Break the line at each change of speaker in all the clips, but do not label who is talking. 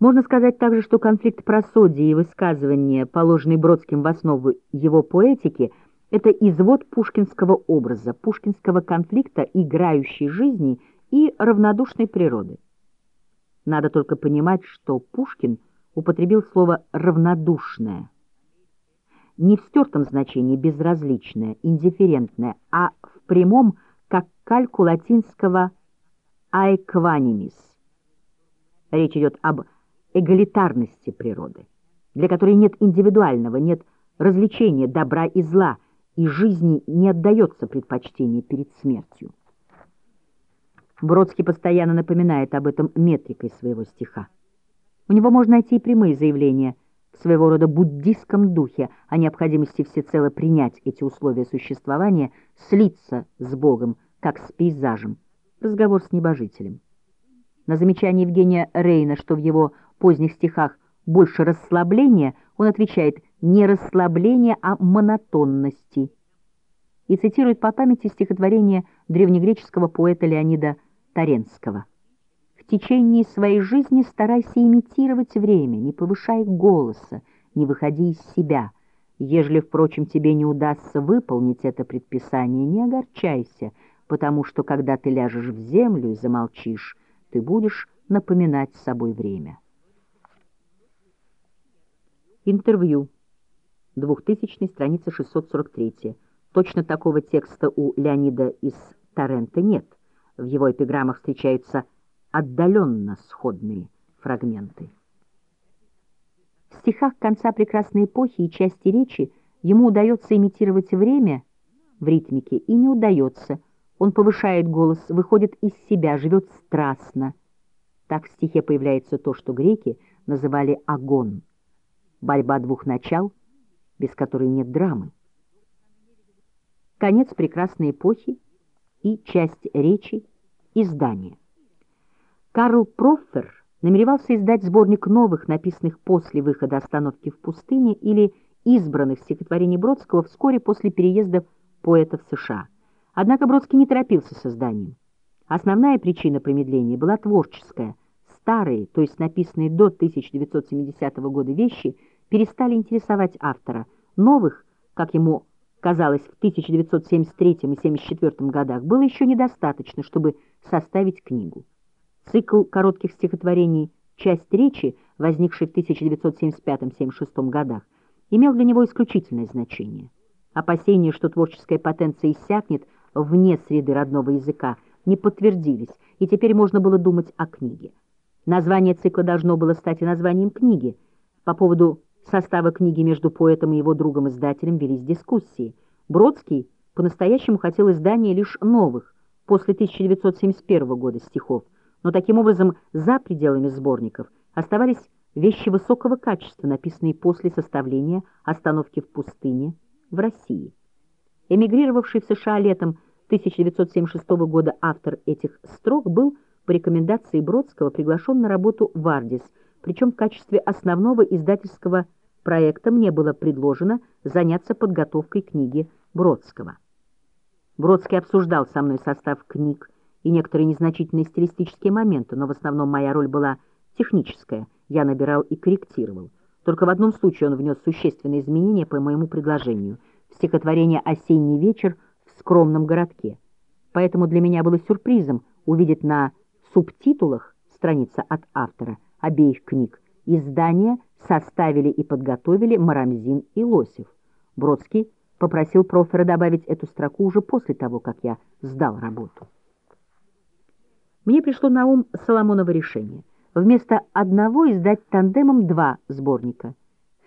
Можно сказать также, что конфликт просодии и высказывания, положенный Бродским в основу его поэтики, это извод пушкинского образа, пушкинского конфликта играющей жизни и равнодушной природы. Надо только понимать, что Пушкин употребил слово «равнодушное», не в стертом значении безразличное, индифферентное, а в прямом, как кальку латинского «aequanimis». Речь идет об эгалитарности природы, для которой нет индивидуального, нет развлечения добра и зла, и жизни не отдается предпочтение перед смертью. Бродский постоянно напоминает об этом метрикой своего стиха. У него можно найти и прямые заявления в своего рода буддийском духе о необходимости всецело принять эти условия существования, слиться с Богом, как с пейзажем, разговор с небожителем. На замечание Евгения Рейна, что в его поздних стихах больше расслабления, он отвечает не расслабление, а монотонности. И цитирует по памяти стихотворение древнегреческого поэта Леонида Таренского. «В течение своей жизни старайся имитировать время, не повышай голоса, не выходи из себя. Ежели, впрочем, тебе не удастся выполнить это предписание, не огорчайся, потому что, когда ты ляжешь в землю и замолчишь, ты будешь напоминать собой время». Интервью. 2000 страница 643. Точно такого текста у Леонида из Торрента нет. В его эпиграммах встречаются отдаленно сходные фрагменты. В стихах конца прекрасной эпохи и части речи ему удается имитировать время в ритмике и не удается. Он повышает голос, выходит из себя, живет страстно. Так в стихе появляется то, что греки называли агон борьба двух начал, без которой нет драмы. Конец прекрасной эпохи и часть речи издания. Карл Проффер намеревался издать сборник новых, написанных после выхода «Остановки в пустыне» или избранных стихотворений Бродского вскоре после переезда поэта в США. Однако Бродский не торопился с изданием. Основная причина промедления была творческая. Старые, то есть написанные до 1970 года вещи – перестали интересовать автора. Новых, как ему казалось, в 1973 и 1974 годах было еще недостаточно, чтобы составить книгу. Цикл коротких стихотворений «Часть речи», возникший в 1975-1976 годах, имел для него исключительное значение. Опасения, что творческая потенция иссякнет вне среды родного языка, не подтвердились, и теперь можно было думать о книге. Название цикла должно было стать и названием книги. По поводу состава книги между поэтом и его другом-издателем велись дискуссии. Бродский по-настоящему хотел издания лишь новых, после 1971 года стихов, но таким образом за пределами сборников оставались вещи высокого качества, написанные после составления «Остановки в пустыне» в России. Эмигрировавший в США летом 1976 года автор этих строк был по рекомендации Бродского приглашен на работу в «Ардис», причем в качестве основного издательского проекта мне было предложено заняться подготовкой книги Бродского. Бродский обсуждал со мной состав книг и некоторые незначительные стилистические моменты, но в основном моя роль была техническая, я набирал и корректировал. Только в одном случае он внес существенные изменения по моему предложению в стихотворение «Осенний вечер» в скромном городке. Поэтому для меня было сюрпризом увидеть на субтитулах страница от автора – обеих книг, издания составили и подготовили Марамзин и Лосев. Бродский попросил Профера добавить эту строку уже после того, как я сдал работу. Мне пришло на ум Соломоново решение. Вместо одного издать тандемом два сборника.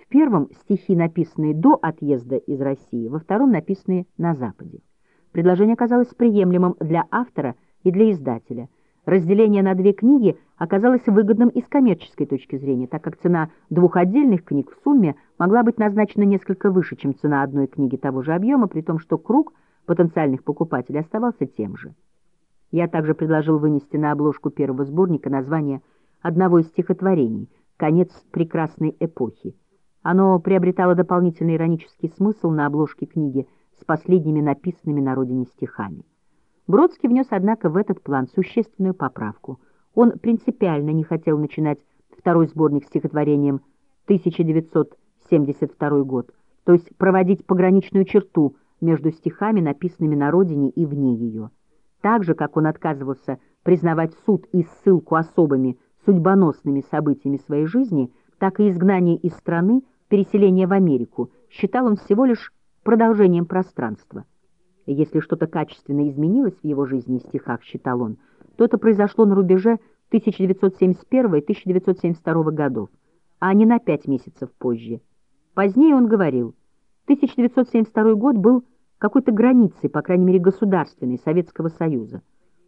В первом стихи, написанные до отъезда из России, во втором написанные на Западе. Предложение оказалось приемлемым для автора и для издателя – Разделение на две книги оказалось выгодным и с коммерческой точки зрения, так как цена двух отдельных книг в сумме могла быть назначена несколько выше, чем цена одной книги того же объема, при том, что круг потенциальных покупателей оставался тем же. Я также предложил вынести на обложку первого сборника название одного из стихотворений «Конец прекрасной эпохи». Оно приобретало дополнительный иронический смысл на обложке книги с последними написанными на родине стихами. Бродский внес, однако, в этот план существенную поправку. Он принципиально не хотел начинать второй сборник стихотворением 1972 год, то есть проводить пограничную черту между стихами, написанными на родине и вне ее. Так же, как он отказывался признавать суд и ссылку особыми судьбоносными событиями своей жизни, так и изгнание из страны, переселение в Америку, считал он всего лишь продолжением пространства. Если что-то качественно изменилось в его жизни и стихах, считал он, то это произошло на рубеже 1971 и 1972 годов, а не на пять месяцев позже. Позднее он говорил, 1972 год был какой-то границей, по крайней мере государственной, Советского Союза,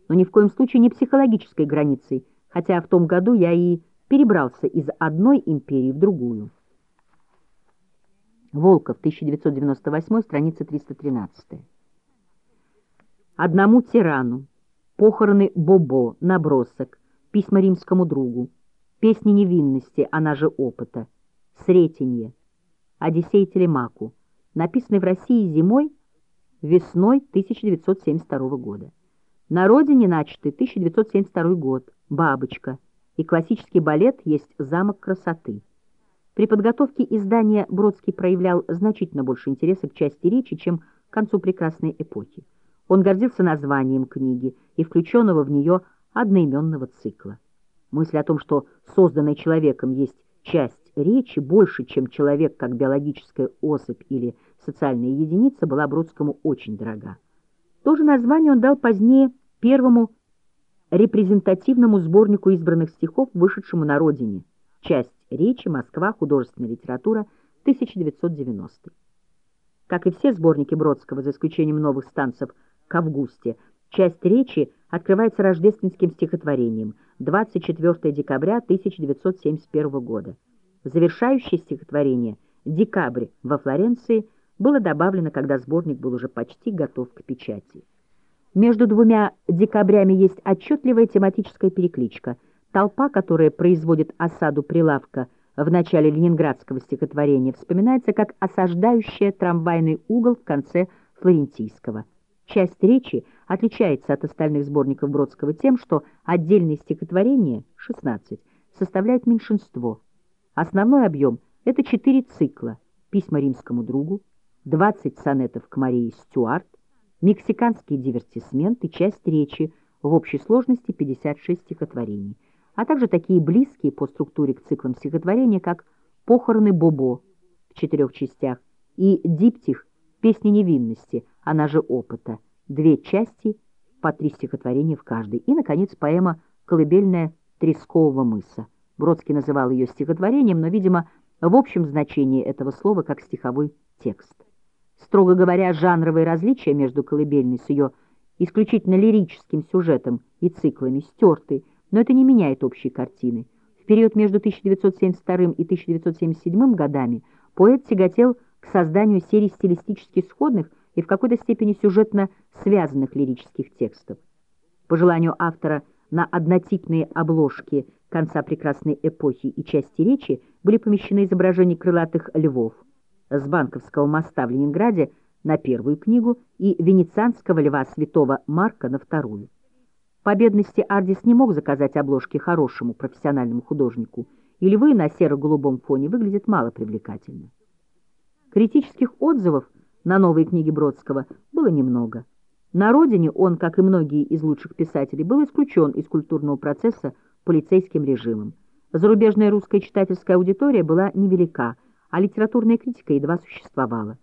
но ни в коем случае не психологической границей, хотя в том году я и перебрался из одной империи в другую. Волков, 1998, страница 313. Одному тирану, похороны Бобо, набросок, письма римскому другу, песни невинности, она же опыта, Сретенье, Одиссей Телемаку, написанный в России зимой, весной 1972 года. На родине начатый 1972 год, «Бабочка» и классический балет есть «Замок красоты». При подготовке издания Бродский проявлял значительно больше интереса к части речи, чем к концу прекрасной эпохи. Он гордился названием книги и включенного в нее одноименного цикла. Мысль о том, что созданный человеком есть часть речи больше, чем человек как биологическая особь или социальная единица, была Бродскому очень дорога. То же название он дал позднее первому репрезентативному сборнику избранных стихов, вышедшему на родине. Часть речи «Москва. Художественная литература. 1990». Как и все сборники Бродского, за исключением новых станцев к августе, часть речи открывается рождественским стихотворением 24 декабря 1971 года. Завершающее стихотворение «Декабрь» во Флоренции было добавлено, когда сборник был уже почти готов к печати. Между двумя декабрями есть отчетливая тематическая перекличка. Толпа, которая производит осаду прилавка в начале ленинградского стихотворения, вспоминается как осаждающая трамвайный угол в конце флорентийского. Часть речи отличается от остальных сборников Бродского тем, что отдельные стихотворения, 16, составляют меньшинство. Основной объем — это четыре цикла «Письма римскому другу», 20 сонетов к Марии Стюарт, мексиканский дивертисмент и часть речи, в общей сложности 56 стихотворений, а также такие близкие по структуре к циклам стихотворения, как «Похороны Бобо» в четырех частях и «Диптих. Песни невинности», она же опыта, две части, по три стихотворения в каждой, и, наконец, поэма «Колыбельная Трескового мыса». Бродский называл ее стихотворением, но, видимо, в общем значении этого слова как стиховой текст. Строго говоря, жанровые различия между колыбельной с ее исключительно лирическим сюжетом и циклами стерты, но это не меняет общей картины. В период между 1972 и 1977 годами поэт тяготел к созданию серии стилистически сходных и в какой-то степени сюжетно связанных лирических текстов. По желанию автора на однотипные обложки конца прекрасной эпохи и части речи были помещены изображения крылатых львов, с Банковского моста в Ленинграде на первую книгу и Венецианского льва святого Марка на вторую. По бедности Ардис не мог заказать обложки хорошему профессиональному художнику, и львы на серо-голубом фоне выглядят мало привлекательно. Критических отзывов на новые книги Бродского было немного. На родине он, как и многие из лучших писателей, был исключен из культурного процесса полицейским режимом. Зарубежная русская читательская аудитория была невелика – а литературная критика едва существовала.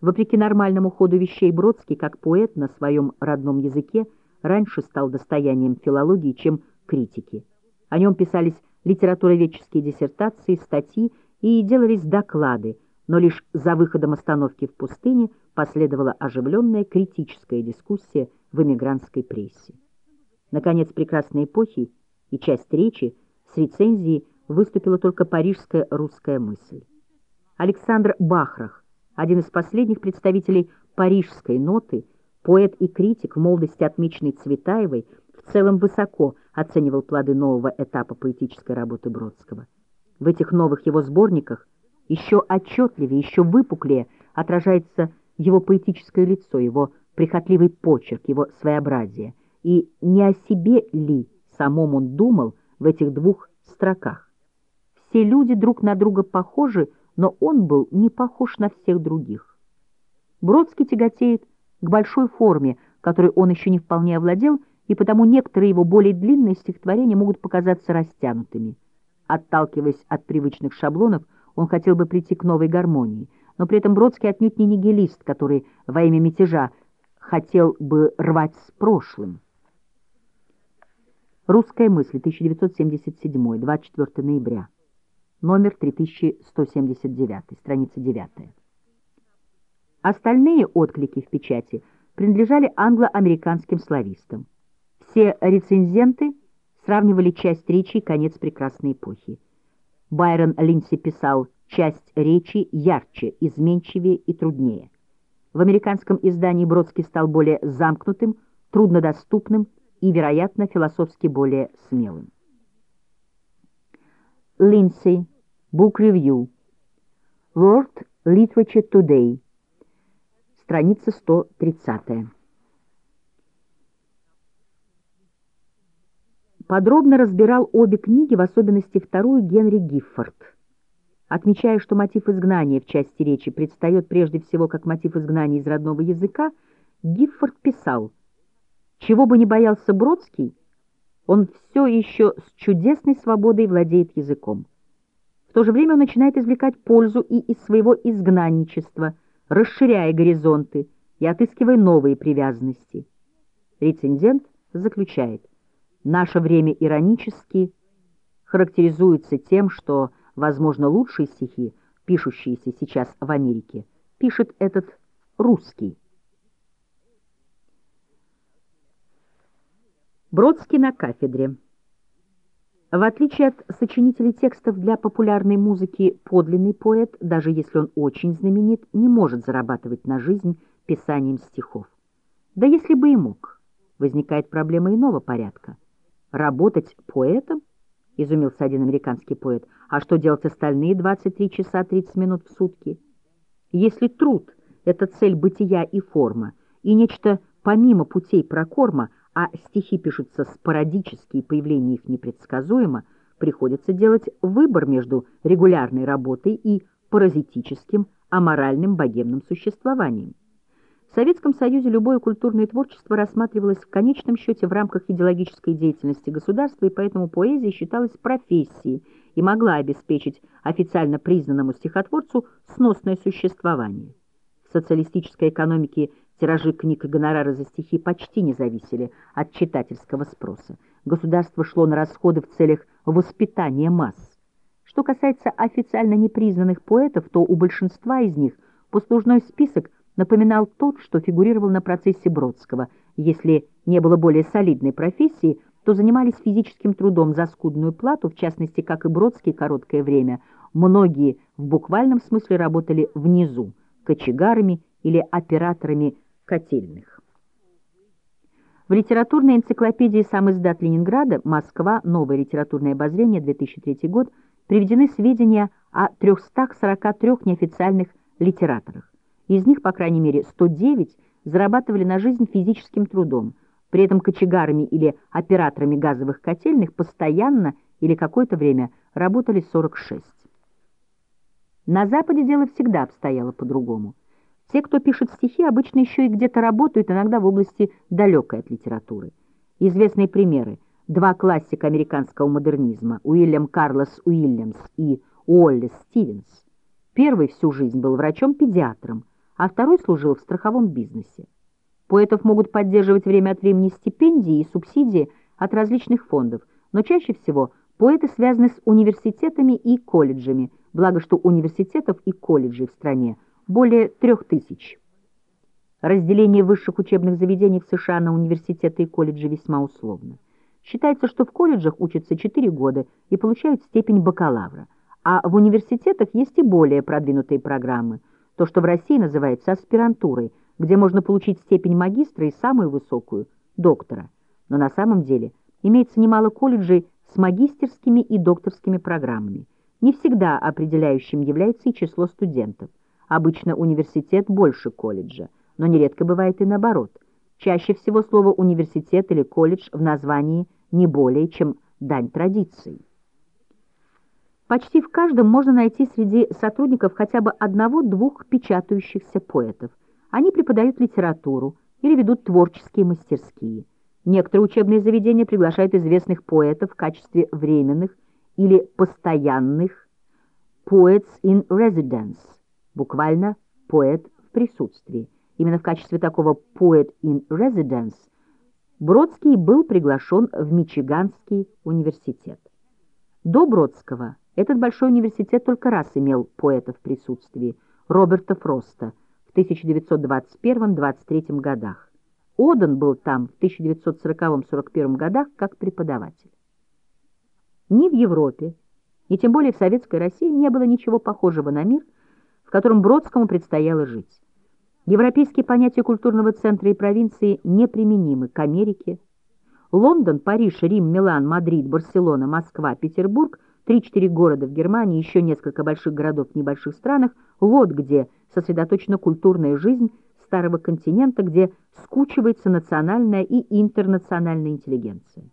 Вопреки нормальному ходу вещей Бродский, как поэт на своем родном языке, раньше стал достоянием филологии, чем критики. О нем писались литературоведческие диссертации, статьи и делались доклады, но лишь за выходом остановки в пустыне последовала оживленная критическая дискуссия в эмигрантской прессе. Наконец, прекрасной эпохи и часть речи с рецензией выступила только парижская русская мысль. Александр Бахрах, один из последних представителей парижской ноты, поэт и критик, в молодости отмеченный Цветаевой, в целом высоко оценивал плоды нового этапа поэтической работы Бродского. В этих новых его сборниках еще отчетливее, еще выпуклее отражается его поэтическое лицо, его прихотливый почерк, его своеобразие. И не о себе ли самом он думал в этих двух строках? все люди друг на друга похожи, но он был не похож на всех других. Бродский тяготеет к большой форме, которой он еще не вполне овладел, и потому некоторые его более длинные стихотворения могут показаться растянутыми. Отталкиваясь от привычных шаблонов, он хотел бы прийти к новой гармонии, но при этом Бродский отнюдь не нигилист, который во имя мятежа хотел бы рвать с прошлым. Русская мысль, 1977, 24 ноября, номер 3179, страница 9. Остальные отклики в печати принадлежали англо-американским славистам. Все рецензенты сравнивали часть речи и конец прекрасной эпохи. Байрон Линси писал «часть речи ярче, изменчивее и труднее». В американском издании Бродский стал более замкнутым, труднодоступным и, вероятно, философски более смелым. Линдси, Book Review, World Literature Today, страница 130. Подробно разбирал обе книги, в особенности вторую Генри Гиффорд. Отмечая, что мотив изгнания в части речи предстает прежде всего как мотив изгнания из родного языка, Гиффорд писал – чего бы ни боялся Бродский, он все еще с чудесной свободой владеет языком. В то же время он начинает извлекать пользу и из своего изгнанничества, расширяя горизонты и отыскивая новые привязанности. Рецензент заключает, наше время иронически характеризуется тем, что, возможно, лучшие стихи, пишущиеся сейчас в Америке, пишет этот русский. Бродский на кафедре. В отличие от сочинителей текстов для популярной музыки, подлинный поэт, даже если он очень знаменит, не может зарабатывать на жизнь писанием стихов. Да если бы и мог, возникает проблема иного порядка. Работать поэтом? Изумился один американский поэт. А что делать остальные 23 часа 30 минут в сутки? Если труд — это цель бытия и форма, и нечто помимо путей прокорма — а стихи пишутся спорадически и появление их непредсказуемо, приходится делать выбор между регулярной работой и паразитическим, аморальным богемным существованием. В Советском Союзе любое культурное творчество рассматривалось в конечном счете в рамках идеологической деятельности государства, и поэтому поэзия считалась профессией и могла обеспечить официально признанному стихотворцу сносное существование. В социалистической экономике Тиражи книг и гонорары за стихи почти не зависели от читательского спроса. Государство шло на расходы в целях воспитания масс. Что касается официально непризнанных поэтов, то у большинства из них послужной список напоминал тот, что фигурировал на процессе Бродского. Если не было более солидной профессии, то занимались физическим трудом за скудную плату, в частности, как и Бродский короткое время. Многие в буквальном смысле работали внизу, кочегарами или операторами котельных. В литературной энциклопедии «Сам издат Ленинграда. Москва. Новое литературное обозрение. 2003 год» приведены сведения о 343 неофициальных литераторах. Из них, по крайней мере, 109 зарабатывали на жизнь физическим трудом, при этом кочегарами или операторами газовых котельных постоянно или какое-то время работали 46. На Западе дело всегда обстояло по-другому. Те, кто пишет стихи, обычно еще и где-то работают, иногда в области далекой от литературы. Известные примеры. Два классика американского модернизма, Уильям Карлос Уильямс и Уоллес Стивенс. Первый всю жизнь был врачом-педиатром, а второй служил в страховом бизнесе. Поэтов могут поддерживать время от времени стипендии и субсидии от различных фондов, но чаще всего поэты связаны с университетами и колледжами, благо что университетов и колледжей в стране – более трех тысяч. Разделение высших учебных заведений в США на университеты и колледжи весьма условно. Считается, что в колледжах учатся 4 года и получают степень бакалавра, а в университетах есть и более продвинутые программы, то, что в России называется аспирантурой, где можно получить степень магистра и самую высокую – доктора. Но на самом деле имеется немало колледжей с магистерскими и докторскими программами. Не всегда определяющим является и число студентов – Обычно университет больше колледжа, но нередко бывает и наоборот. Чаще всего слово «университет» или «колледж» в названии не более, чем дань традиции. Почти в каждом можно найти среди сотрудников хотя бы одного-двух печатающихся поэтов. Они преподают литературу или ведут творческие мастерские. Некоторые учебные заведения приглашают известных поэтов в качестве временных или постоянных «poets in residence», буквально «поэт в присутствии». Именно в качестве такого «poet in residence» Бродский был приглашен в Мичиганский университет. До Бродского этот большой университет только раз имел поэта в присутствии, Роберта Фроста, в 1921-23 годах. Оден был там в 1940-41 годах как преподаватель. Ни в Европе, ни тем более в Советской России не было ничего похожего на мир, в котором Бродскому предстояло жить. Европейские понятия культурного центра и провинции неприменимы к Америке. Лондон, Париж, Рим, Милан, Мадрид, Барселона, Москва, Петербург, три-четыре города в Германии, еще несколько больших городов в небольших странах – вот где сосредоточена культурная жизнь старого континента, где скучивается национальная и интернациональная интеллигенция.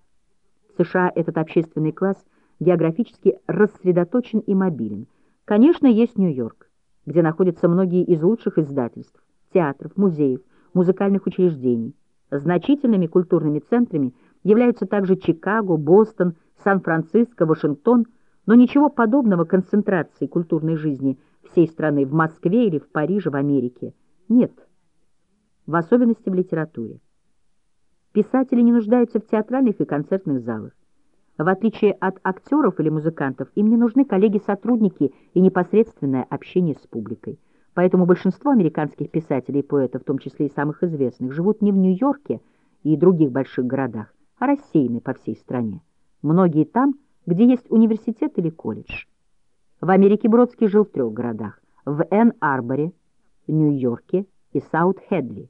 В США этот общественный класс географически рассредоточен и мобилен. Конечно, есть Нью-Йорк, где находятся многие из лучших издательств, театров, музеев, музыкальных учреждений. Значительными культурными центрами являются также Чикаго, Бостон, Сан-Франциско, Вашингтон, но ничего подобного концентрации культурной жизни всей страны в Москве или в Париже, в Америке нет, в особенности в литературе. Писатели не нуждаются в театральных и концертных залах. В отличие от актеров или музыкантов, им не нужны коллеги-сотрудники и непосредственное общение с публикой. Поэтому большинство американских писателей и поэтов, в том числе и самых известных, живут не в Нью-Йорке и других больших городах, а рассеяны по всей стране. Многие там, где есть университет или колледж. В Америке Бродский жил в трех городах – в Энн-Арборе, Нью-Йорке и Саут-Хедли.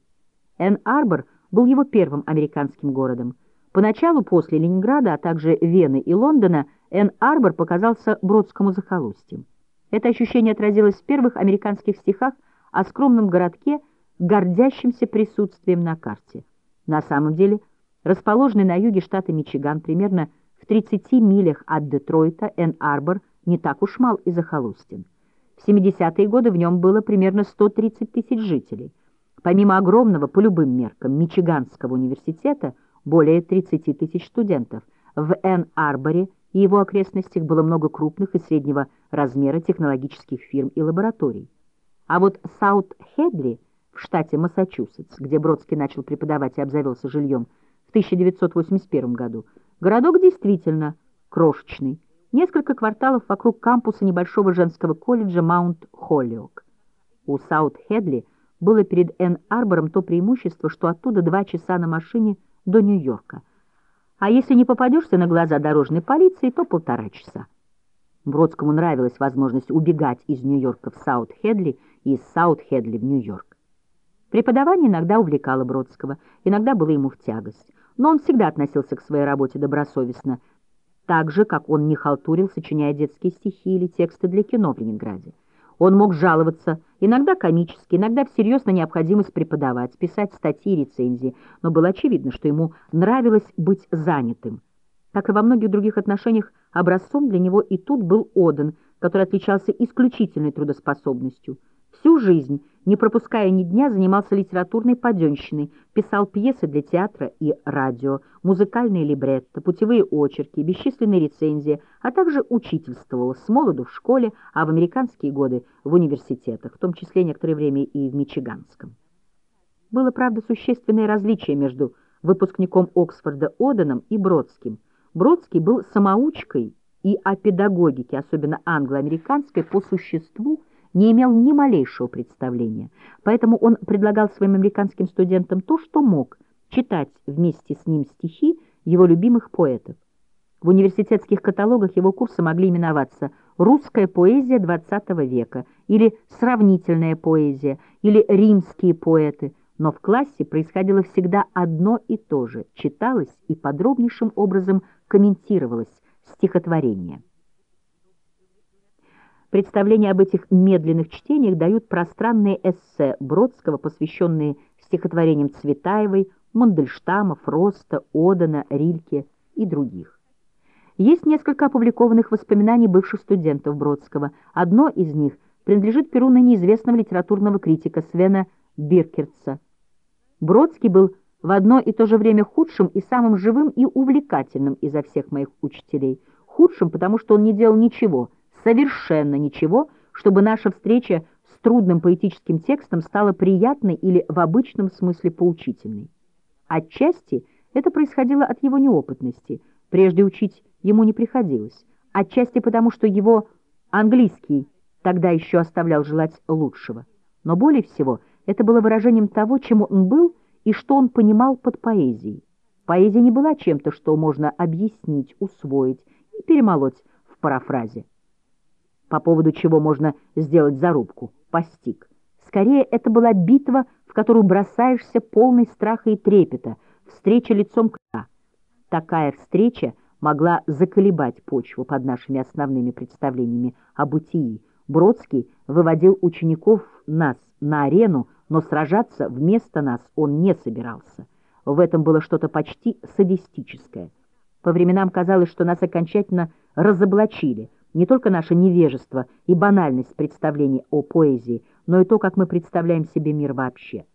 Энн-Арбор был его первым американским городом. Поначалу после Ленинграда, а также Вены и Лондона, Энн-Арбор показался Бродскому захолустьем. Это ощущение отразилось в первых американских стихах о скромном городке, гордящемся присутствием на карте. На самом деле, расположенный на юге штата Мичиган, примерно в 30 милях от Детройта, Энн-Арбор не так уж мал и захолустен. В 70-е годы в нем было примерно 130 тысяч жителей. Помимо огромного, по любым меркам, Мичиганского университета, более 30 тысяч студентов, в Энн-Арборе – и его окрестностях было много крупных и среднего размера технологических фирм и лабораторий. А вот Саут-Хедли в штате Массачусетс, где Бродский начал преподавать и обзавелся жильем в 1981 году, городок действительно крошечный, несколько кварталов вокруг кампуса небольшого женского колледжа Маунт-Холлиок. У Саут-Хедли было перед Энн-Арбором то преимущество, что оттуда два часа на машине до Нью-Йорка – а если не попадешься на глаза дорожной полиции, то полтора часа. Бродскому нравилась возможность убегать из Нью-Йорка в Саут-Хедли и из Саут-Хедли в Нью-Йорк. Преподавание иногда увлекало Бродского, иногда было ему в тягость, но он всегда относился к своей работе добросовестно, так же, как он не халтурил, сочиняя детские стихи или тексты для кино в Ленинграде. Он мог жаловаться, иногда комически, иногда всерьез на необходимость преподавать, писать статьи и рецензии, но было очевидно, что ему нравилось быть занятым. Как и во многих других отношениях, образцом для него и тут был Оден, который отличался исключительной трудоспособностью. Всю жизнь не пропуская ни дня, занимался литературной паденщиной, писал пьесы для театра и радио, музыкальные либретто, путевые очерки, бесчисленные рецензии, а также учительствовал с молоду в школе, а в американские годы в университетах, в том числе некоторое время и в Мичиганском. Было, правда, существенное различие между выпускником Оксфорда Оденом и Бродским. Бродский был самоучкой и о педагогике, особенно англо-американской, по существу, не имел ни малейшего представления, поэтому он предлагал своим американским студентам то, что мог, читать вместе с ним стихи его любимых поэтов. В университетских каталогах его курсы могли именоваться «Русская поэзия XX века» или «Сравнительная поэзия» или «Римские поэты», но в классе происходило всегда одно и то же, читалось и подробнейшим образом комментировалось стихотворение. Представления об этих медленных чтениях дают пространные эссе Бродского, посвященные стихотворениям Цветаевой, Мандельштама, Фроста, Одена, Рильке и других. Есть несколько опубликованных воспоминаний бывших студентов Бродского. Одно из них принадлежит перу ныне известного литературного критика Свена Биркерца. Бродский был в одно и то же время худшим и самым живым и увлекательным изо всех моих учителей. Худшим, потому что он не делал ничего, совершенно ничего, чтобы наша встреча с трудным поэтическим текстом стала приятной или в обычном смысле поучительной. Отчасти это происходило от его неопытности, прежде учить ему не приходилось, отчасти потому, что его английский тогда еще оставлял желать лучшего. Но более всего это было выражением того, чему он был и что он понимал под поэзией. Поэзия не была чем-то, что можно объяснить, усвоить и перемолоть в парафразе. По поводу чего можно сделать зарубку, постиг. Скорее, это была битва, в которую бросаешься полный страха и трепета, встреча лицом к лицу. Такая встреча могла заколебать почву под нашими основными представлениями о бытии. Бродский выводил учеников нас на арену, но сражаться вместо нас он не собирался. В этом было что-то почти садистическое. По временам казалось, что нас окончательно разоблачили, не только наше невежество и банальность представлений о поэзии, но и то, как мы представляем себе мир вообще.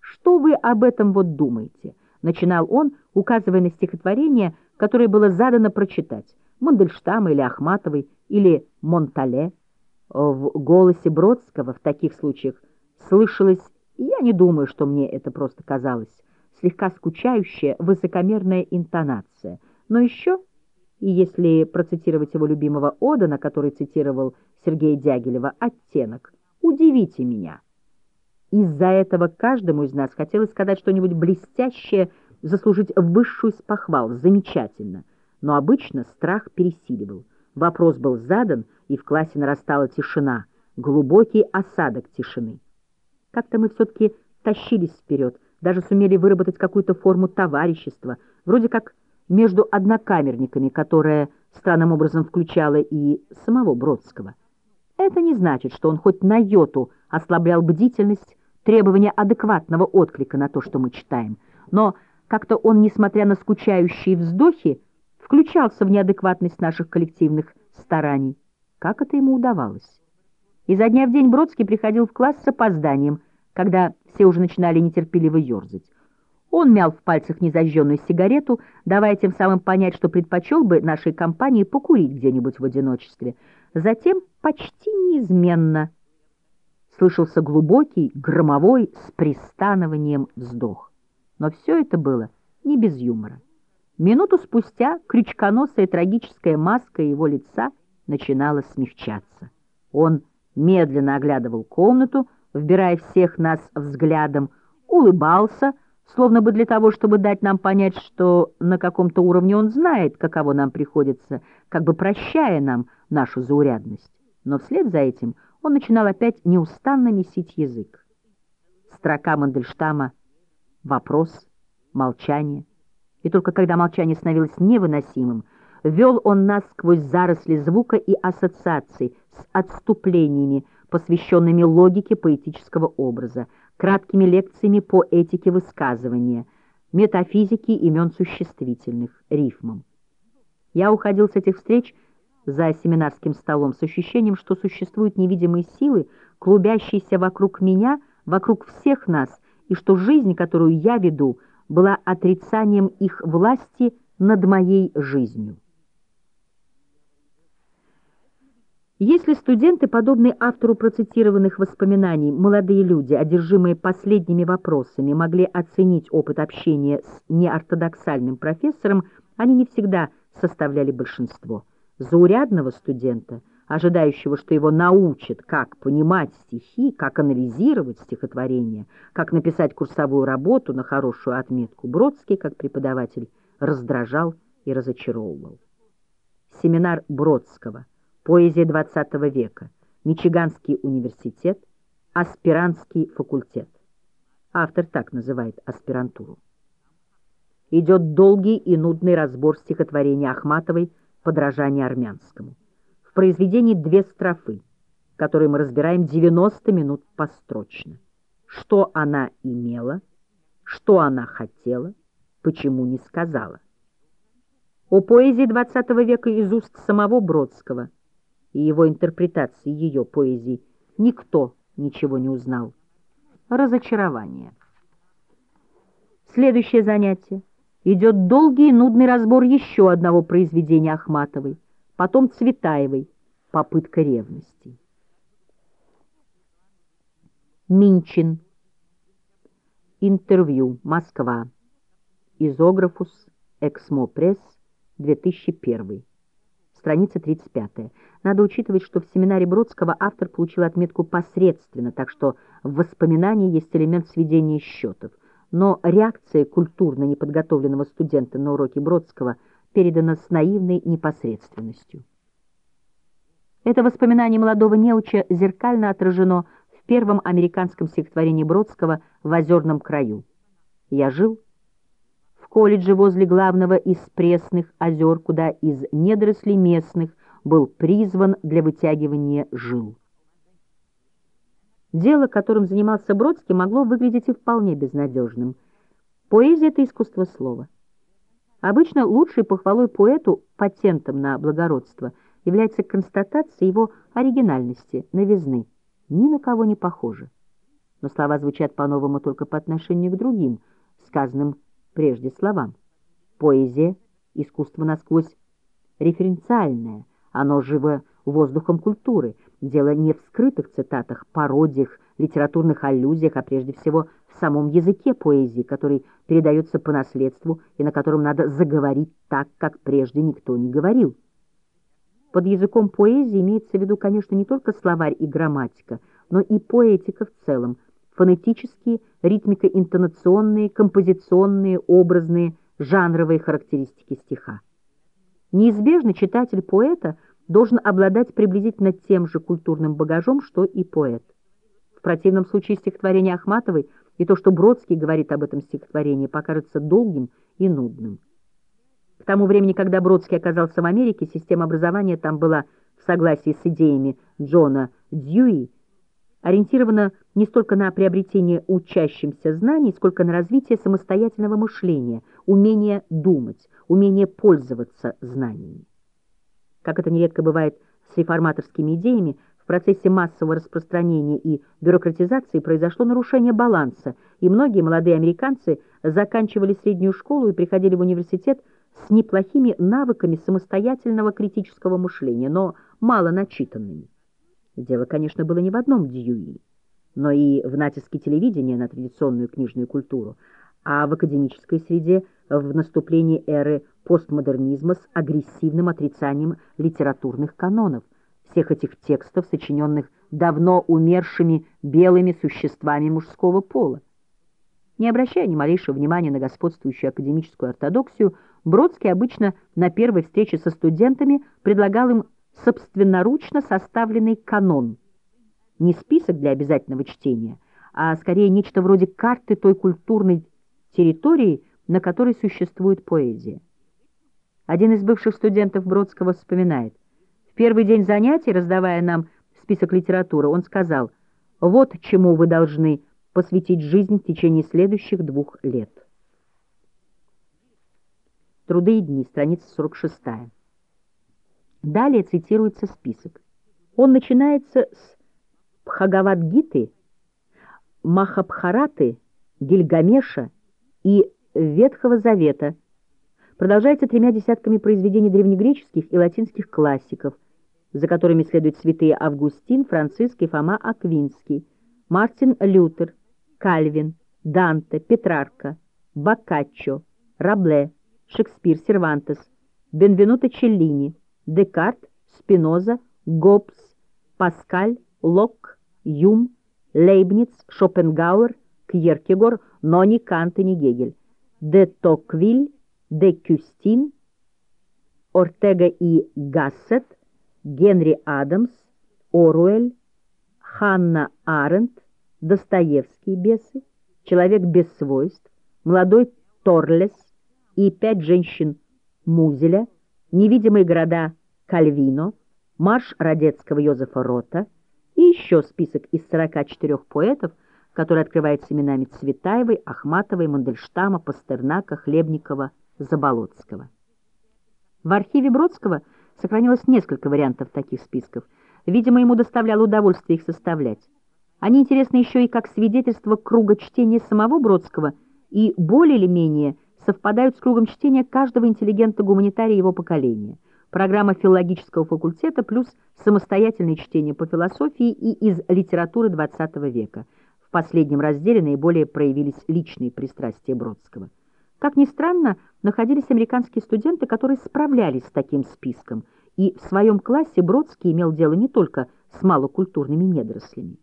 «Что вы об этом вот думаете?» — начинал он, указывая на стихотворение, которое было задано прочитать, Мандельштама или Ахматовой, или Монтале. В голосе Бродского в таких случаях слышалось я не думаю, что мне это просто казалось. Слегка скучающая, высокомерная интонация. Но еще, и если процитировать его любимого Одана, который цитировал Сергея Дягилева, оттенок «Удивите меня». Из-за этого каждому из нас хотелось сказать что-нибудь блестящее, заслужить высшую с похвал, замечательно. Но обычно страх пересиливал. Вопрос был задан, и в классе нарастала тишина, глубокий осадок тишины. Как-то мы все-таки тащились вперед, даже сумели выработать какую-то форму товарищества, вроде как между однокамерниками, которая странным образом включала и самого Бродского. Это не значит, что он хоть на йоту ослаблял бдительность, требования адекватного отклика на то, что мы читаем, но как-то он, несмотря на скучающие вздохи, включался в неадекватность наших коллективных стараний. Как это ему удавалось? Изо дня в день Бродский приходил в класс с опозданием, когда все уже начинали нетерпеливо ерзать. Он мял в пальцах незажженную сигарету, давая тем самым понять, что предпочел бы нашей компании покурить где-нибудь в одиночестве. Затем почти неизменно слышался глубокий, громовой, с пристанованием вздох. Но все это было не без юмора. Минуту спустя крючконосая трагическая маска его лица начинала смягчаться. Он медленно оглядывал комнату, вбирая всех нас взглядом, улыбался, словно бы для того, чтобы дать нам понять, что на каком-то уровне он знает, каково нам приходится, как бы прощая нам нашу заурядность. Но вслед за этим он начинал опять неустанно месить язык. Строка Мандельштама — вопрос, молчание. И только когда молчание становилось невыносимым, вел он нас сквозь заросли звука и ассоциаций с отступлениями, посвященными логике поэтического образа, краткими лекциями по этике высказывания, метафизике имен существительных, рифмам. Я уходил с этих встреч за семинарским столом с ощущением, что существуют невидимые силы, клубящиеся вокруг меня, вокруг всех нас, и что жизнь, которую я веду, была отрицанием их власти над моей жизнью. Если студенты, подобные автору процитированных воспоминаний, молодые люди, одержимые последними вопросами, могли оценить опыт общения с неортодоксальным профессором, они не всегда составляли большинство. Заурядного студента, ожидающего, что его научат, как понимать стихи, как анализировать стихотворение, как написать курсовую работу на хорошую отметку, Бродский, как преподаватель, раздражал и разочаровывал. Семинар Бродского – Поэзия XX века. Мичиганский университет. Аспирантский факультет. Автор так называет аспирантуру. Идет долгий и нудный разбор стихотворения Ахматовой «Подражание армянскому». В произведении две строфы, которые мы разбираем 90 минут построчно. Что она имела, что она хотела, почему не сказала. о поэзии XX века из уст самого Бродского и его интерпретации ее поэзии никто ничего не узнал. Разочарование. Следующее занятие. Идет долгий и нудный разбор еще одного произведения Ахматовой, потом Цветаевой «Попытка ревности». Минчин. Интервью. Москва. Изографус. Эксмо Пресс. 2001. Страница 35. Надо учитывать, что в семинаре Бродского автор получил отметку посредственно, так что в воспоминании есть элемент сведения счетов. Но реакция культурно неподготовленного студента на уроки Бродского передана с наивной непосредственностью. Это воспоминание молодого неуча зеркально отражено первом американском стихотворении Бродского «В озерном краю». Я жил в колледже возле главного из пресных озер, куда из недорослей местных был призван для вытягивания жил. Дело, которым занимался Бродский, могло выглядеть и вполне безнадежным. Поэзия — это искусство слова. Обычно лучшей похвалой поэту, патентом на благородство, является констатация его оригинальности, новизны ни на кого не похожи. Но слова звучат по-новому только по отношению к другим, сказанным прежде словам. Поэзия — искусство насквозь референциальное, оно живо воздухом культуры. Дело не в скрытых цитатах, пародиях, литературных аллюзиях, а прежде всего в самом языке поэзии, который передается по наследству и на котором надо заговорить так, как прежде никто не говорил. Под языком поэзии имеется в виду, конечно, не только словарь и грамматика, но и поэтика в целом, фонетические, ритмико-интонационные, композиционные, образные, жанровые характеристики стиха. Неизбежно читатель поэта должен обладать приблизительно тем же культурным багажом, что и поэт. В противном случае стихотворение Ахматовой и то, что Бродский говорит об этом стихотворении, покажется долгим и нудным. К тому времени, когда Бродский оказался в Америке, система образования там была в согласии с идеями Джона Дьюи, ориентирована не столько на приобретение учащимся знаний, сколько на развитие самостоятельного мышления, умение думать, умение пользоваться знаниями. Как это нередко бывает с реформаторскими идеями, в процессе массового распространения и бюрократизации произошло нарушение баланса, и многие молодые американцы заканчивали среднюю школу и приходили в университет с неплохими навыками самостоятельного критического мышления, но мало начитанными. Дело, конечно, было не в одном Дьюи, но и в натиске телевидения на традиционную книжную культуру, а в академической среде в наступлении эры постмодернизма с агрессивным отрицанием литературных канонов, всех этих текстов, сочиненных давно умершими белыми существами мужского пола. Не обращая ни малейшего внимания на господствующую академическую ортодоксию, Бродский обычно на первой встрече со студентами предлагал им собственноручно составленный канон. Не список для обязательного чтения, а скорее нечто вроде карты той культурной территории, на которой существует поэзия. Один из бывших студентов Бродского вспоминает. В первый день занятий, раздавая нам список литературы, он сказал, «Вот чему вы должны посвятить жизнь в течение следующих двух лет». Труды и дни, страница 46. Далее цитируется список. Он начинается с Бхагавадгиты, Махабхараты, Гильгамеша и Ветхого Завета, продолжается тремя десятками произведений древнегреческих и латинских классиков, за которыми следуют святые Августин, Франциск и Фома Аквинский, Мартин Лютер, Кальвин, Данте, Петрарка, Боккаччо, Рабле, Шекспир, Сервантес, Бенвенуто Челлини, Декарт, Спиноза, Гоббс, Паскаль, Лок, Юм, Лейбниц, Шопенгауэр, Кьеркегор, но не Кант и не Гегель, де Токвиль, де Кюстин, Ортега и Гассет, Генри Адамс, Оруэль, Ханна Аренд, Достоевский «Бесы», «Человек без свойств», молодой Торлес, и пять женщин Музеля, невидимые города Кальвино, марш Радецкого Йозефа Рота и еще список из 44 поэтов, который открывается именами Цветаевой, Ахматовой, Мандельштама, Пастернака, Хлебникова, Заболоцкого. В архиве Бродского сохранилось несколько вариантов таких списков. Видимо, ему доставляло удовольствие их составлять. Они интересны еще и как свидетельство круга чтения самого Бродского и более или менее совпадают с кругом чтения каждого интеллигента-гуманитария его поколения. Программа филологического факультета плюс самостоятельное чтение по философии и из литературы XX века. В последнем разделе наиболее проявились личные пристрастия Бродского. Как ни странно, находились американские студенты, которые справлялись с таким списком, и в своем классе Бродский имел дело не только с малокультурными недорослями.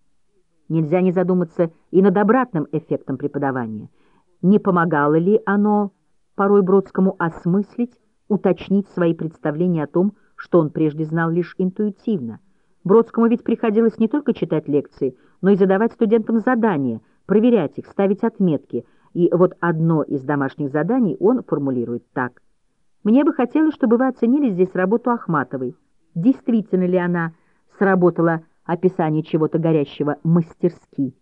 Нельзя не задуматься и над обратным эффектом преподавания. Не помогало ли оно порой Бродскому осмыслить, уточнить свои представления о том, что он прежде знал лишь интуитивно? Бродскому ведь приходилось не только читать лекции, но и задавать студентам задания, проверять их, ставить отметки. И вот одно из домашних заданий он формулирует так. «Мне бы хотелось, чтобы вы оценили здесь работу Ахматовой. Действительно ли она сработала описание чего-то горящего мастерски.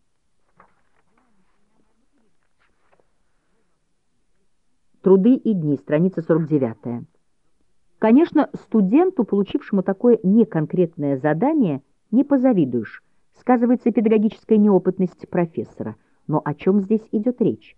Труды и дни, страница 49. Конечно, студенту, получившему такое неконкретное задание, не позавидуешь. Сказывается педагогическая неопытность профессора. Но о чем здесь идет речь?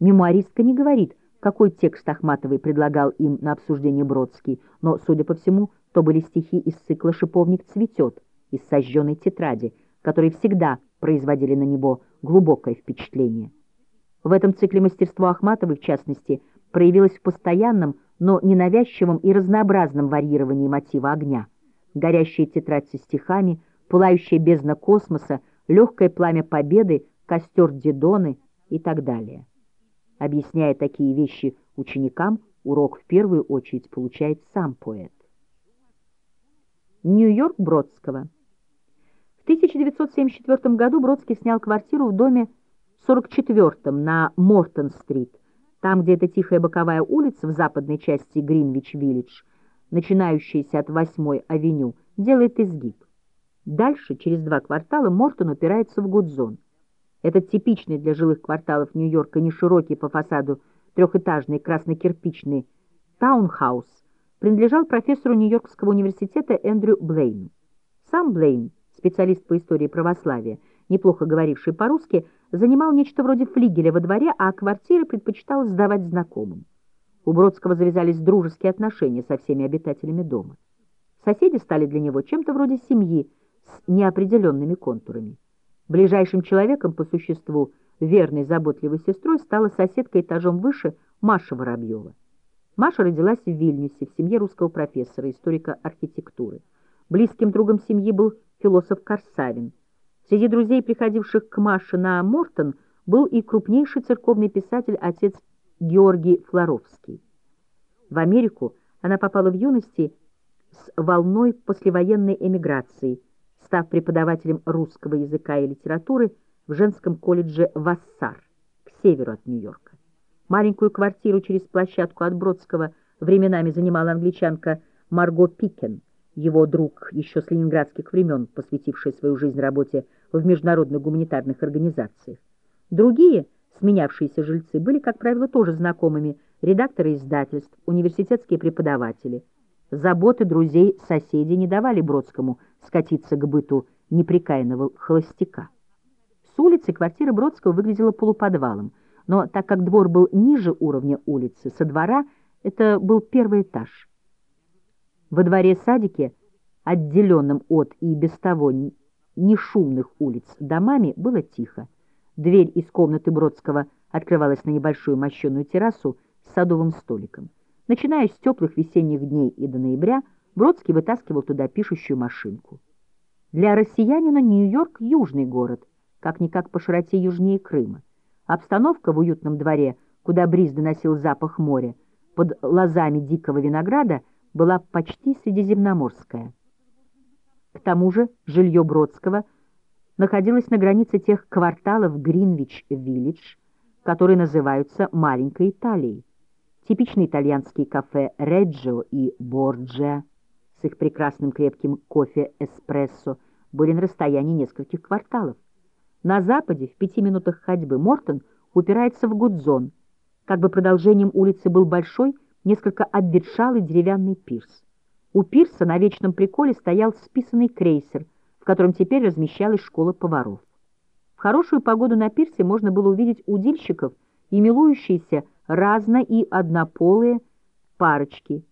Мемуаристка не говорит, какой текст Ахматовой предлагал им на обсуждение Бродский, но, судя по всему, то были стихи из цикла «Шиповник цветет», из сожженной тетради, которые всегда производили на него глубокое впечатление. В этом цикле мастерство Ахматовой, в частности, проявилось в постоянном, но ненавязчивом и разнообразном варьировании мотива огня. Горящая тетрадь со стихами, пылающая бездна космоса, легкое пламя победы, костер Дидоны и так далее. Объясняя такие вещи ученикам, урок в первую очередь получает сам поэт. Нью-Йорк Бродского 1974 году Бродский снял квартиру в доме 44-м на Мортон-стрит, там, где эта тихая боковая улица в западной части Гринвич-Виллидж, начинающаяся от 8-й авеню, делает изгиб. Дальше, через два квартала, Мортон упирается в Гудзон. Этот типичный для жилых кварталов Нью-Йорка неширокий по фасаду трехэтажный краснокирпичный таунхаус принадлежал профессору Нью-Йоркского университета Эндрю Блейну. Сам Блейн специалист по истории православия, неплохо говоривший по-русски, занимал нечто вроде флигеля во дворе, а квартиры предпочитал сдавать знакомым. У Бродского завязались дружеские отношения со всеми обитателями дома. Соседи стали для него чем-то вроде семьи с неопределенными контурами. Ближайшим человеком по существу, верной заботливой сестрой, стала соседка этажом выше Маша Воробьева. Маша родилась в Вильнюсе в семье русского профессора, историка архитектуры. Близким другом семьи был философ Корсавин. Среди друзей, приходивших к Маше на Мортон, был и крупнейший церковный писатель отец Георгий Флоровский. В Америку она попала в юности с волной послевоенной эмиграции, став преподавателем русского языка и литературы в женском колледже Вассар, к северу от Нью-Йорка. Маленькую квартиру через площадку от Бродского временами занимала англичанка Марго Пикен – его друг еще с ленинградских времен, посвятивший свою жизнь работе в международных гуманитарных организациях. Другие, сменявшиеся жильцы, были, как правило, тоже знакомыми, редакторы издательств, университетские преподаватели. Заботы друзей соседей не давали Бродскому скатиться к быту неприкаянного холостяка. С улицы квартира Бродского выглядела полуподвалом, но так как двор был ниже уровня улицы, со двора это был первый этаж. Во дворе-садике, отделенном от и без того нешумных улиц домами, было тихо. Дверь из комнаты Бродского открывалась на небольшую мощеную террасу с садовым столиком. Начиная с теплых весенних дней и до ноября, Бродский вытаскивал туда пишущую машинку. Для россиянина Нью-Йорк — южный город, как-никак по широте южнее Крыма. Обстановка в уютном дворе, куда бриз доносил запах моря, под лозами дикого винограда — была почти средиземноморская. К тому же жилье Бродского находилось на границе тех кварталов Гринвич-Виллидж, которые называются «маленькой Италией». Типичные итальянские кафе «Реджио» и «Борджиа» с их прекрасным крепким кофе-эспрессо были на расстоянии нескольких кварталов. На западе, в пяти минутах ходьбы, Мортон упирается в Гудзон. Как бы продолжением улицы был большой, несколько обветшалый деревянный пирс. У пирса на вечном приколе стоял списанный крейсер, в котором теперь размещалась школа поваров. В хорошую погоду на пирсе можно было увидеть удильщиков и милующиеся разно и однополые парочки.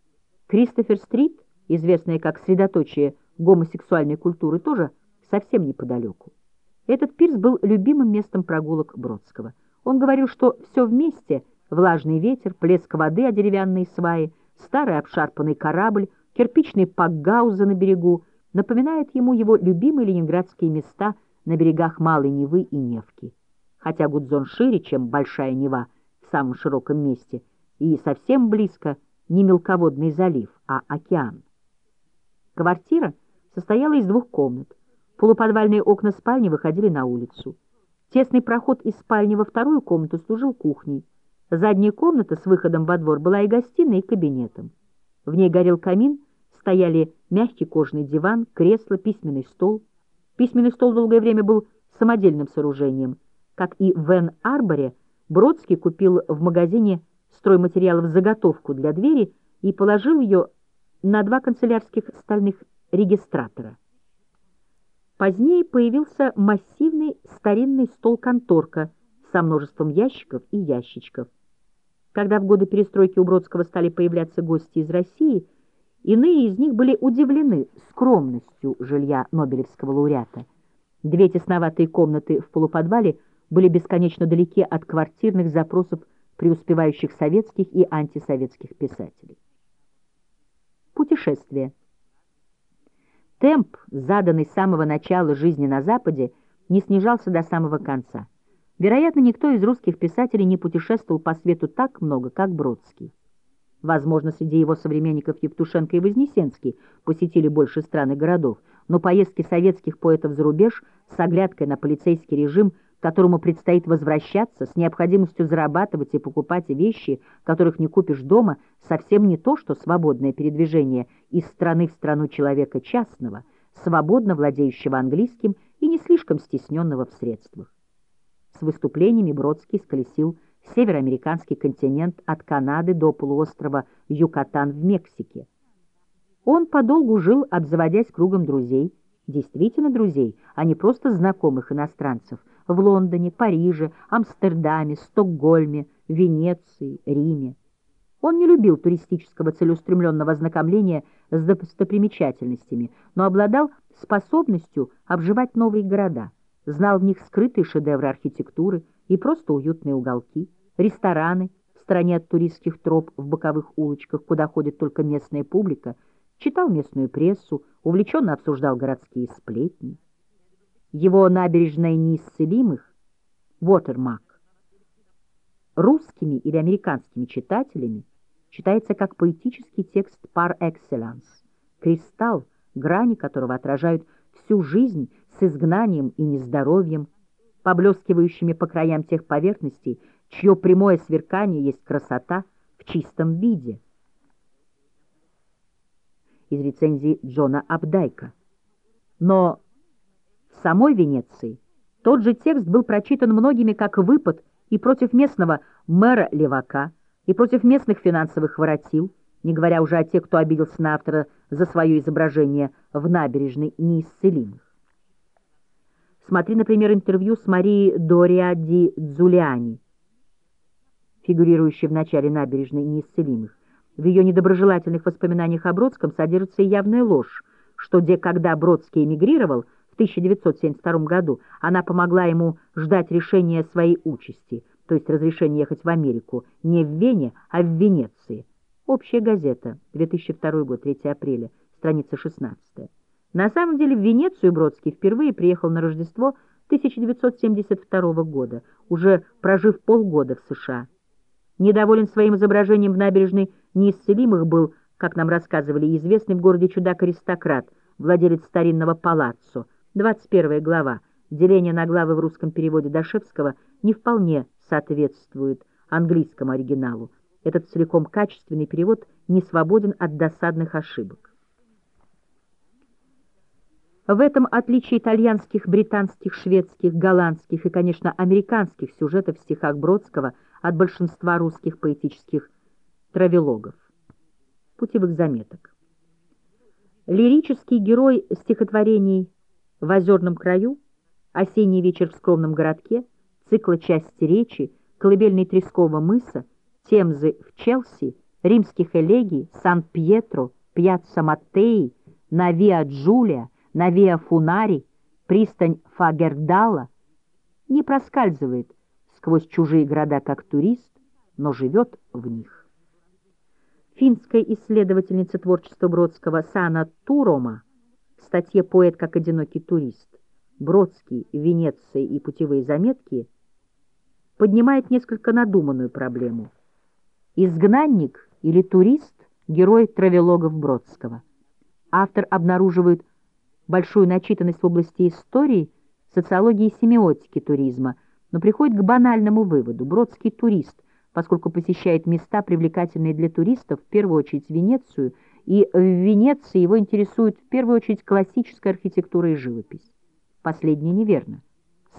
Кристофер-стрит, известная как средоточие гомосексуальной культуры, тоже совсем неподалеку. Этот пирс был любимым местом прогулок Бродского. Он говорил, что все вместе — влажный ветер, плеск воды о деревянные сваи, старый обшарпанный корабль, кирпичный пакгауза на берегу — напоминает ему его любимые ленинградские места на берегах Малой Невы и Невки. Хотя Гудзон шире, чем Большая Нева в самом широком месте, и совсем близко не мелководный залив, а океан. Квартира состояла из двух комнат — Полуподвальные окна спальни выходили на улицу. Тесный проход из спальни во вторую комнату служил кухней. Задняя комната с выходом во двор была и гостиной, и кабинетом. В ней горел камин, стояли мягкий кожаный диван, кресло, письменный стол. Письменный стол долгое время был самодельным сооружением. Как и в Вен-Арборе, Бродский купил в магазине стройматериалов заготовку для двери и положил ее на два канцелярских стальных регистратора. Позднее появился массивный старинный стол-конторка со множеством ящиков и ящичков. Когда в годы перестройки у Бродского стали появляться гости из России, иные из них были удивлены скромностью жилья Нобелевского лауреата. Две тесноватые комнаты в полуподвале были бесконечно далеки от квартирных запросов преуспевающих советских и антисоветских писателей. Путешествие. Темп, заданный с самого начала жизни на Западе, не снижался до самого конца. Вероятно, никто из русских писателей не путешествовал по свету так много, как Бродский. Возможно, среди его современников Евтушенко и Вознесенский посетили больше стран и городов, но поездки советских поэтов за рубеж с оглядкой на полицейский режим которому предстоит возвращаться с необходимостью зарабатывать и покупать вещи, которых не купишь дома, совсем не то, что свободное передвижение из страны в страну человека частного, свободно владеющего английским и не слишком стесненного в средствах. Выступлениями Бродский сколесил североамериканский континент от Канады до полуострова Юкатан в Мексике. Он подолгу жил, обзаводясь кругом друзей, действительно друзей, а не просто знакомых иностранцев – в Лондоне, Париже, Амстердаме, Стокгольме, Венеции, Риме. Он не любил туристического целеустремленного ознакомления с достопримечательностями, но обладал способностью обживать новые города, знал в них скрытые шедевры архитектуры и просто уютные уголки, рестораны в стороне от туристских троп в боковых улочках, куда ходит только местная публика, читал местную прессу, увлеченно обсуждал городские сплетни. Его набережная неисцелимых, Watermark, русскими или американскими читателями читается как поэтический текст par excellence, кристалл, грани которого отражают всю жизнь с изгнанием и нездоровьем, поблескивающими по краям тех поверхностей, чье прямое сверкание есть красота в чистом виде. Из рецензии Джона Абдайка. Но самой Венеции. Тот же текст был прочитан многими как выпад и против местного мэра Левака, и против местных финансовых воротил, не говоря уже о тех, кто обиделся на автора за свое изображение в набережной неисцелимых. Смотри, например, интервью с Марией Дориа ди Дзулиани, фигурирующей в начале набережной неисцелимых. В ее недоброжелательных воспоминаниях о Бродском содержится явная ложь, что где когда Бродский эмигрировал, в 1972 году она помогла ему ждать решения своей участи, то есть разрешения ехать в Америку, не в Вене, а в Венеции. Общая газета, 2002 год, 3 апреля, страница 16. На самом деле в Венецию Бродский впервые приехал на Рождество 1972 года, уже прожив полгода в США. Недоволен своим изображением в набережной неисцелимых был, как нам рассказывали, известный в городе чудак-аристократ, владелец старинного палаццо, 21 глава. Деление на главы в русском переводе Дашевского не вполне соответствует английскому оригиналу. Этот целиком качественный перевод не свободен от досадных ошибок. В этом отличие итальянских, британских, шведских, голландских и, конечно, американских сюжетов в стихах Бродского от большинства русских поэтических травелогов. путевых заметок. Лирический герой стихотворений «В озерном краю», «Осенний вечер в скромном городке», цикла «Части речи», «Колыбельный Трескового мыса», «Темзы в Челси», «Римских элегий», «Сан-Пьетро», «Пьяцца Маттеи», «Навиа Джулия», «Навиа Фунари», «Пристань Фагердала» не проскальзывает сквозь чужие города как турист, но живет в них. Финская исследовательница творчества Бродского Сана Турома в статье «Поэт как одинокий турист. Бродский, Венеция и путевые заметки» поднимает несколько надуманную проблему. Изгнанник или турист – герой травелогов Бродского. Автор обнаруживает большую начитанность в области истории, социологии и семиотики туризма, но приходит к банальному выводу. Бродский турист, поскольку посещает места, привлекательные для туристов, в первую очередь Венецию, и в Венеции его интересует в первую очередь классическая архитектура и живопись. Последнее неверно.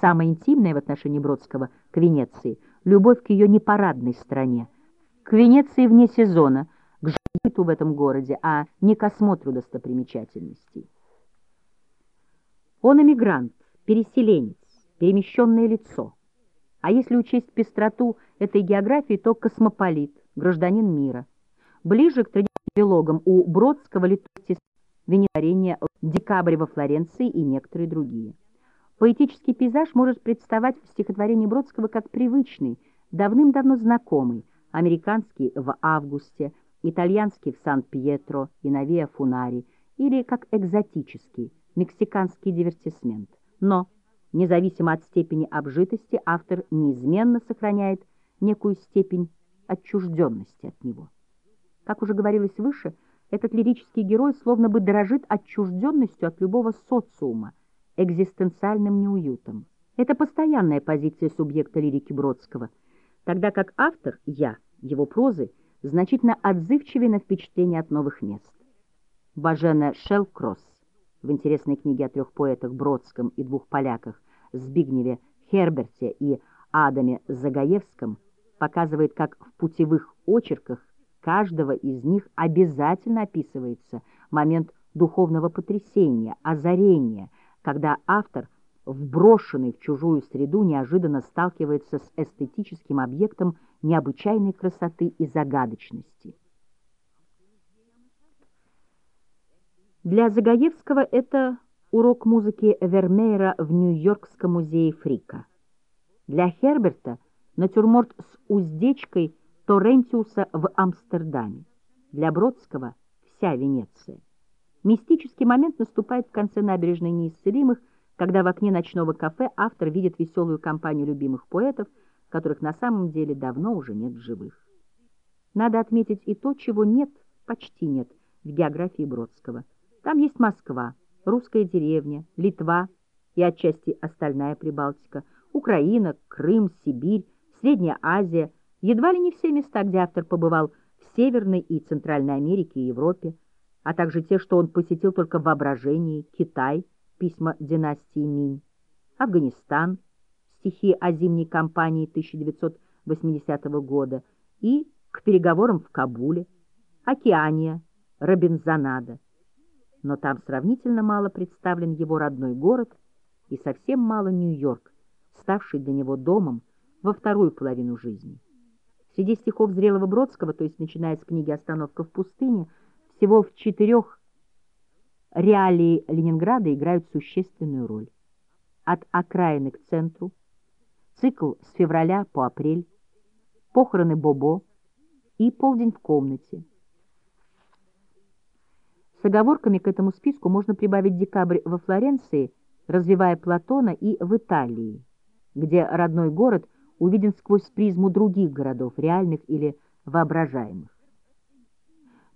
Самое интимное в отношении Бродского к Венеции – любовь к ее непарадной стране, к Венеции вне сезона, к житу в этом городе, а не к осмотру достопримечательностей. Он эмигрант, переселенец, перемещенное лицо. А если учесть пестроту этой географии, то космополит, гражданин мира. Ближе к традициологам у Бродского литости венерение «Декабрь во Флоренции» и некоторые другие. Поэтический пейзаж может представать в стихотворении Бродского как привычный, давным-давно знакомый, американский в августе, итальянский в Сан-Пьетро и на Виа-Фунари, или как экзотический, мексиканский дивертисмент. Но Независимо от степени обжитости, автор неизменно сохраняет некую степень отчужденности от него. Как уже говорилось выше, этот лирический герой словно бы дорожит отчужденностью от любого социума, экзистенциальным неуютом. Это постоянная позиция субъекта лирики Бродского, тогда как автор, я, его прозы, значительно отзывчивее на впечатления от новых мест. Бажена Шелкросс в интересной книге о трех поэтах Бродском и двух поляках Збигневе Херберте и Адаме Загаевском показывает, как в путевых очерках каждого из них обязательно описывается момент духовного потрясения, озарения, когда автор, вброшенный в чужую среду, неожиданно сталкивается с эстетическим объектом необычайной красоты и загадочности. Для Загаевского это урок музыки Вермеера в Нью-Йоркском музее Фрика. Для Херберта натюрморт с уздечкой Торрентиуса в Амстердаме. Для Бродского вся Венеция. Мистический момент наступает в конце набережной неисцелимых, когда в окне ночного кафе автор видит веселую компанию любимых поэтов, которых на самом деле давно уже нет в живых. Надо отметить и то, чего нет, почти нет, в географии Бродского – там есть Москва, русская деревня, Литва и отчасти остальная Прибалтика, Украина, Крым, Сибирь, Средняя Азия, едва ли не все места, где автор побывал в Северной и Центральной Америке и Европе, а также те, что он посетил только в воображении, Китай, письма династии Минь, Афганистан, стихи о зимней кампании 1980 года и к переговорам в Кабуле, Океания, Робинзонада но там сравнительно мало представлен его родной город и совсем мало Нью-Йорк, ставший для него домом во вторую половину жизни. Среди стихов зрелого Бродского, то есть начиная с книги «Остановка в пустыне», всего в четырех реалии Ленинграда играют существенную роль. От окраины к центру, цикл с февраля по апрель, похороны Бобо и полдень в комнате, с оговорками к этому списку можно прибавить декабрь во Флоренции, развивая Платона, и в Италии, где родной город увиден сквозь призму других городов, реальных или воображаемых.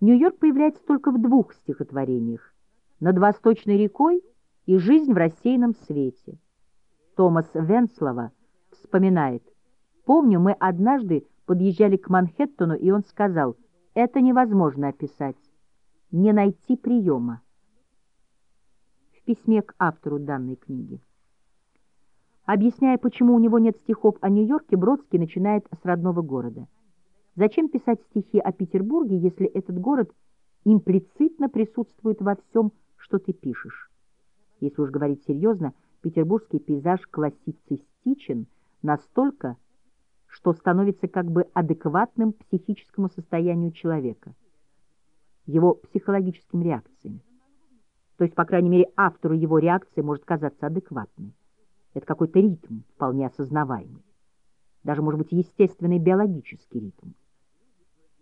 Нью-Йорк появляется только в двух стихотворениях «Над восточной рекой» и «Жизнь в рассеянном свете». Томас Венслова вспоминает, «Помню, мы однажды подъезжали к Манхэттену, и он сказал, это невозможно описать не найти приема. В письме к автору данной книги. Объясняя, почему у него нет стихов о Нью-Йорке, Бродский начинает с родного города. Зачем писать стихи о Петербурге, если этот город имплицитно присутствует во всем, что ты пишешь. Если уж говорить серьезно, петербургский пейзаж классицистичен настолько, что становится как бы адекватным психическому состоянию человека, его психологическим реакциям. То есть, по крайней мере, автору его реакции может казаться адекватной. Это какой-то ритм, вполне осознаваемый. Даже, может быть, естественный биологический ритм.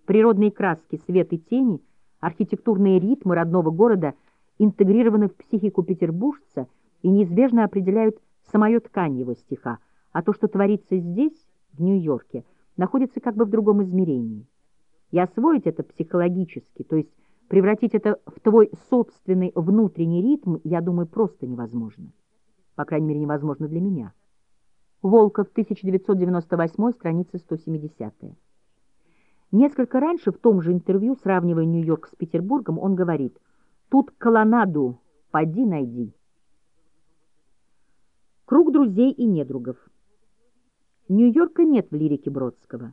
Природные краски, свет и тени, архитектурные ритмы родного города интегрированы в психику петербуржца и неизбежно определяют самую ткань его стиха, а то, что творится здесь, в Нью-Йорке, находится как бы в другом измерении. И освоить это психологически, то есть превратить это в твой собственный внутренний ритм, я думаю, просто невозможно. По крайней мере, невозможно для меня. Волков, 1998, страница 170. Несколько раньше в том же интервью, сравнивая Нью-Йорк с Петербургом, он говорит «Тут колоннаду, поди найди». Круг друзей и недругов. Нью-Йорка нет в лирике Бродского,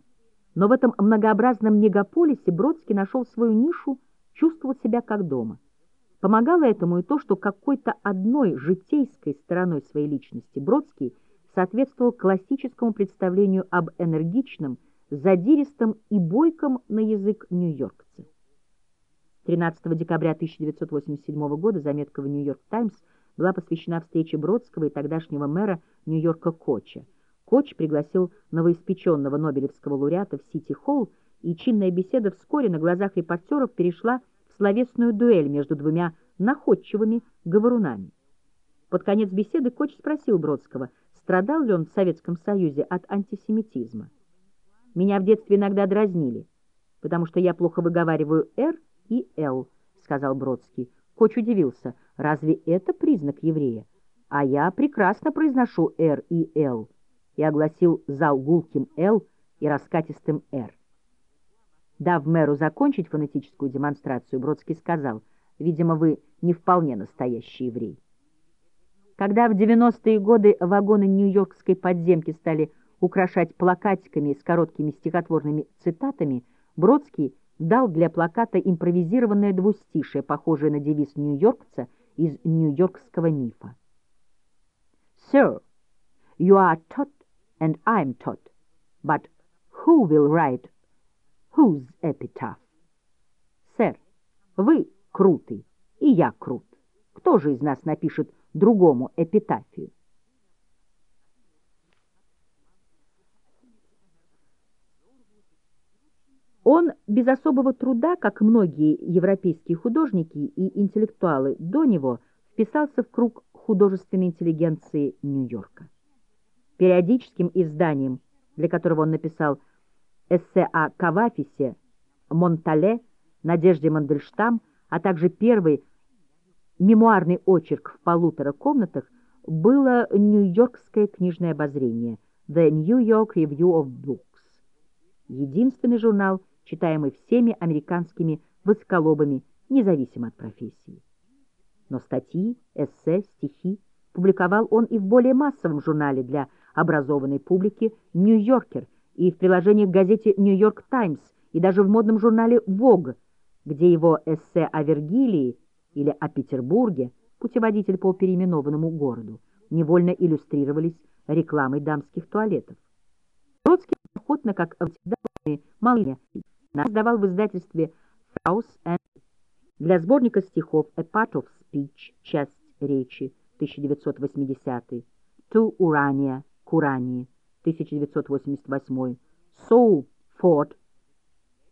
но в этом многообразном мегаполисе Бродский нашел свою нишу, чувствовал себя как дома. Помогало этому и то, что какой-то одной житейской стороной своей личности Бродский соответствовал классическому представлению об энергичном, задиристом и бойком на язык нью-йоркца. 13 декабря 1987 года заметка в «Нью-Йорк Таймс» была посвящена встрече Бродского и тогдашнего мэра Нью-Йорка Коча. Коч пригласил новоиспеченного Нобелевского лауреата в Сити-Холл, и чинная беседа вскоре на глазах репортеров перешла в словесную дуэль между двумя находчивыми говорунами. Под конец беседы Коч спросил Бродского, страдал ли он в Советском Союзе от антисемитизма. «Меня в детстве иногда дразнили, потому что я плохо выговариваю «р» и «л», — сказал Бродский. Коч удивился, разве это признак еврея? А я прекрасно произношу «р» и «л» и огласил зал гулким «Л» и раскатистым «Р». Дав мэру закончить фонетическую демонстрацию, Бродский сказал, «Видимо, вы не вполне настоящий еврей». Когда в 90-е годы вагоны нью-йоркской подземки стали украшать плакатиками с короткими стихотворными цитатами, Бродский дал для плаката импровизированное двустишее, похожее на девиз нью-йоркца из нью-йоркского мифа. «Sir, you are taught and I'm taught. But who will write whose epitaph? Сэр, вы крутый, и я крут. Кто же из нас напишет другому эпитафию? Он без особого труда, как многие европейские художники и интеллектуалы до него, вписался в круг художественной интеллигенции Нью-Йорка периодическим изданием, для которого он написал эссе о Кавафисе, Монтале, Надежде Мандельштам, а также первый мемуарный очерк в полутора комнатах, было Нью-Йоркское книжное обозрение The New York Review of Books, единственный журнал, читаемый всеми американскими высоколобами, независимо от профессии. Но статьи, эссе, стихи публиковал он и в более массовом журнале для образованной публики «Нью-Йоркер» и в приложении к газете «Нью-Йорк Таймс» и даже в модном журнале «Вог», где его эссе о Вергилии или о Петербурге, путеводитель по переименованному городу, невольно иллюстрировались рекламой дамских туалетов. Бродский охотно, как всегда, малыня, создавал в издательстве «House and» для сборника стихов «A Part of Speech» часть речи 1980 «To Urania» Курани, 1988, Соу Форд,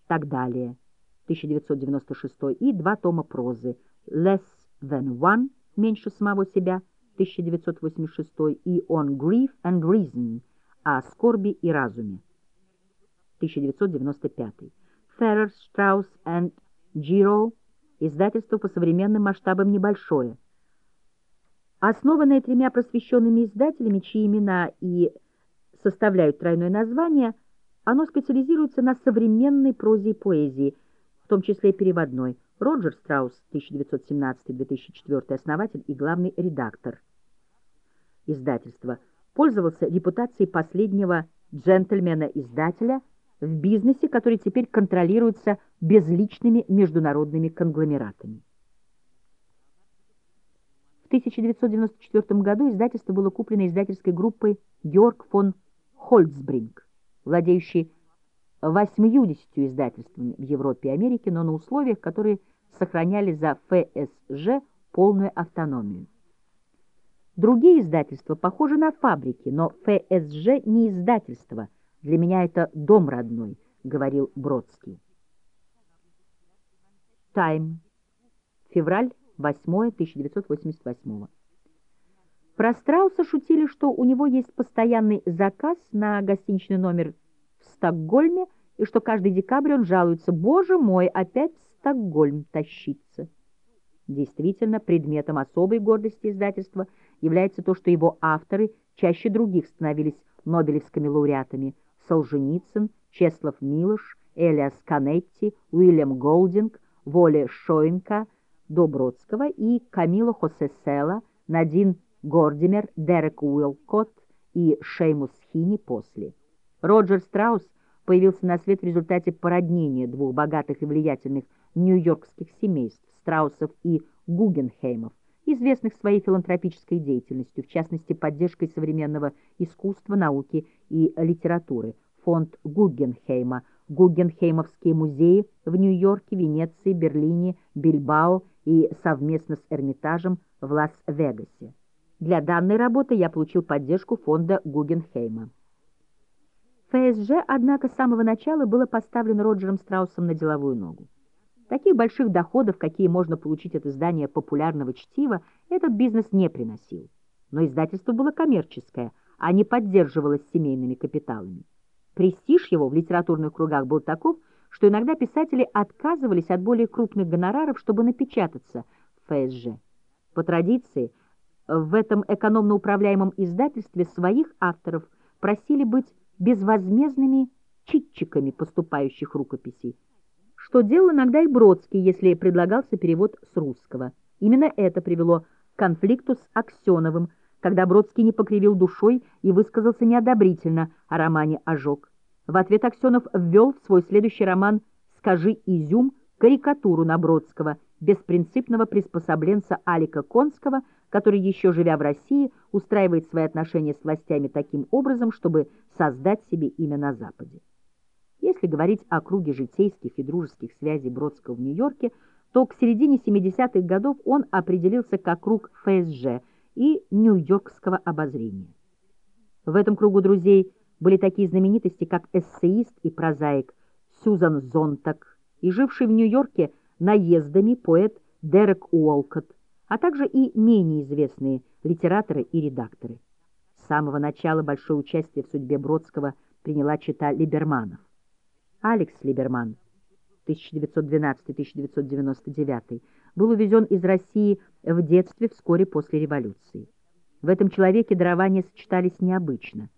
так далее, 1996, и два тома прозы. Less Than One, меньше самого себя, 1986, и On Grief and Reason, о скорби и разуме, 1995. Ferrer, Strauss and Giro, издательство по современным масштабам небольшое, Основанное тремя просвещенными издателями, чьи имена и составляют тройное название, оно специализируется на современной прозе и поэзии, в том числе переводной. Роджер Страус, 1917-2004, основатель и главный редактор издательства, пользовался репутацией последнего джентльмена-издателя в бизнесе, который теперь контролируется безличными международными конгломератами. В 1994 году издательство было куплено издательской группой Георг фон Хольцбринг, владеющей 80 издательствами в Европе и Америке, но на условиях, которые сохраняли за ФСЖ полную автономию. Другие издательства похожи на фабрики, но ФСЖ не издательство. Для меня это дом родной, говорил Бродский. Тайм. Февраль 8 1988 Про Страуса шутили, что у него есть постоянный заказ на гостиничный номер в Стокгольме и что каждый декабрь он жалуется «Боже мой, опять в Стокгольм тащиться». Действительно, предметом особой гордости издательства является то, что его авторы чаще других становились нобелевскими лауреатами Солженицын, Чеслов Милош, Элиас Канетти, Уильям Голдинг, Воле Шоенка, Добродского и Камила Хосе Села, Надин Гордимер, Дерек Уилкотт и Шеймус Хини после. Роджер Страус появился на свет в результате породнения двух богатых и влиятельных нью-йоркских семейств Страусов и Гугенхеймов, известных своей филантропической деятельностью, в частности, поддержкой современного искусства, науки и литературы. Фонд Гугенхейма, Гугенхеймовские музеи в Нью-Йорке, Венеции, Берлине, Бильбао и совместно с Эрмитажем в Лас-Вегасе. Для данной работы я получил поддержку фонда Гугенхейма. ФСЖ, однако, с самого начала было поставлено Роджером Страусом на деловую ногу. Таких больших доходов, какие можно получить от издания популярного чтива, этот бизнес не приносил. Но издательство было коммерческое, а не поддерживалось семейными капиталами. Престиж его в литературных кругах был таков, что иногда писатели отказывались от более крупных гонораров, чтобы напечататься в ФСЖ. По традиции, в этом экономно управляемом издательстве своих авторов просили быть безвозмездными читчиками поступающих рукописей, что делал иногда и Бродский, если предлагался перевод с русского. Именно это привело к конфликту с Аксеновым, когда Бродский не покривил душой и высказался неодобрительно о романе «Ожог». В ответ Аксенов ввел в свой следующий роман «Скажи, изюм» карикатуру на Бродского, беспринципного приспособленца Алика Конского, который, еще живя в России, устраивает свои отношения с властями таким образом, чтобы создать себе имя на Западе. Если говорить о круге житейских и дружеских связей Бродского в Нью-Йорке, то к середине 70-х годов он определился как круг ФСЖ и Нью-Йоркского обозрения. В этом кругу друзей были такие знаменитости, как эссеист и прозаик Сьюзан Зонтак и живший в Нью-Йорке наездами поэт Дерек Уолкотт, а также и менее известные литераторы и редакторы. С самого начала большое участие в судьбе Бродского приняла чита Либерманов. Алекс Либерман 1912-1999 был увезен из России в детстве вскоре после революции. В этом человеке дарования сочетались необычно.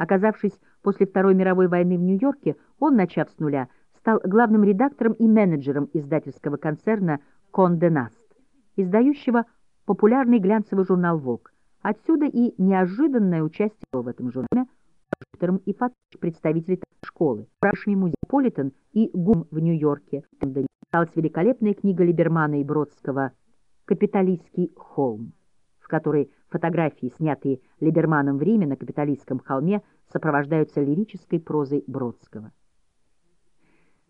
Оказавшись после Второй мировой войны в Нью-Йорке, он, начав с нуля, стал главным редактором и менеджером издательского концерна «Конде Наст», издающего популярный глянцевый журнал «Вог». Отсюда и неожиданное участие в этом журнале директором и представителей школы, Рашми Музеполитен и ГУМ в Нью-Йорке. Осталась великолепная книга Либермана и Бродского «Капиталистский холм», в которой фотографии, снятые Либерманом в Риме на Капиталистском холме, сопровождаются лирической прозой Бродского.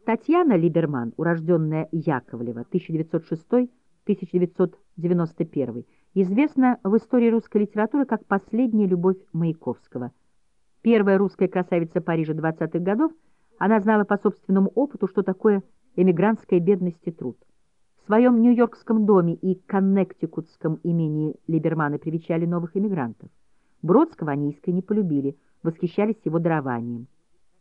Татьяна Либерман, урожденная Яковлева, 1906-1991, известна в истории русской литературы как последняя любовь Маяковского – Первая русская красавица Парижа 20-х годов, она знала по собственному опыту, что такое эмигрантская бедность и труд. Своем нью-йоркском доме и коннектикутском имении Либерманы привечали новых эмигрантов. Бродского они искренне полюбили, восхищались его дарованием.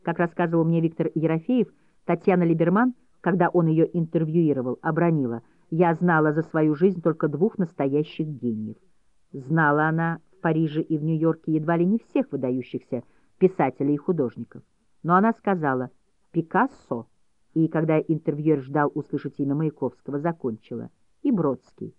Как рассказывал мне Виктор Ерофеев, Татьяна Либерман, когда он ее интервьюировал, обронила «Я знала за свою жизнь только двух настоящих гениев». Знала она в Париже и в Нью-Йорке едва ли не всех выдающихся писателей и художников. Но она сказала «Пикассо», и, когда интервьюер ждал услышать имя Маяковского, закончила «И Бродский».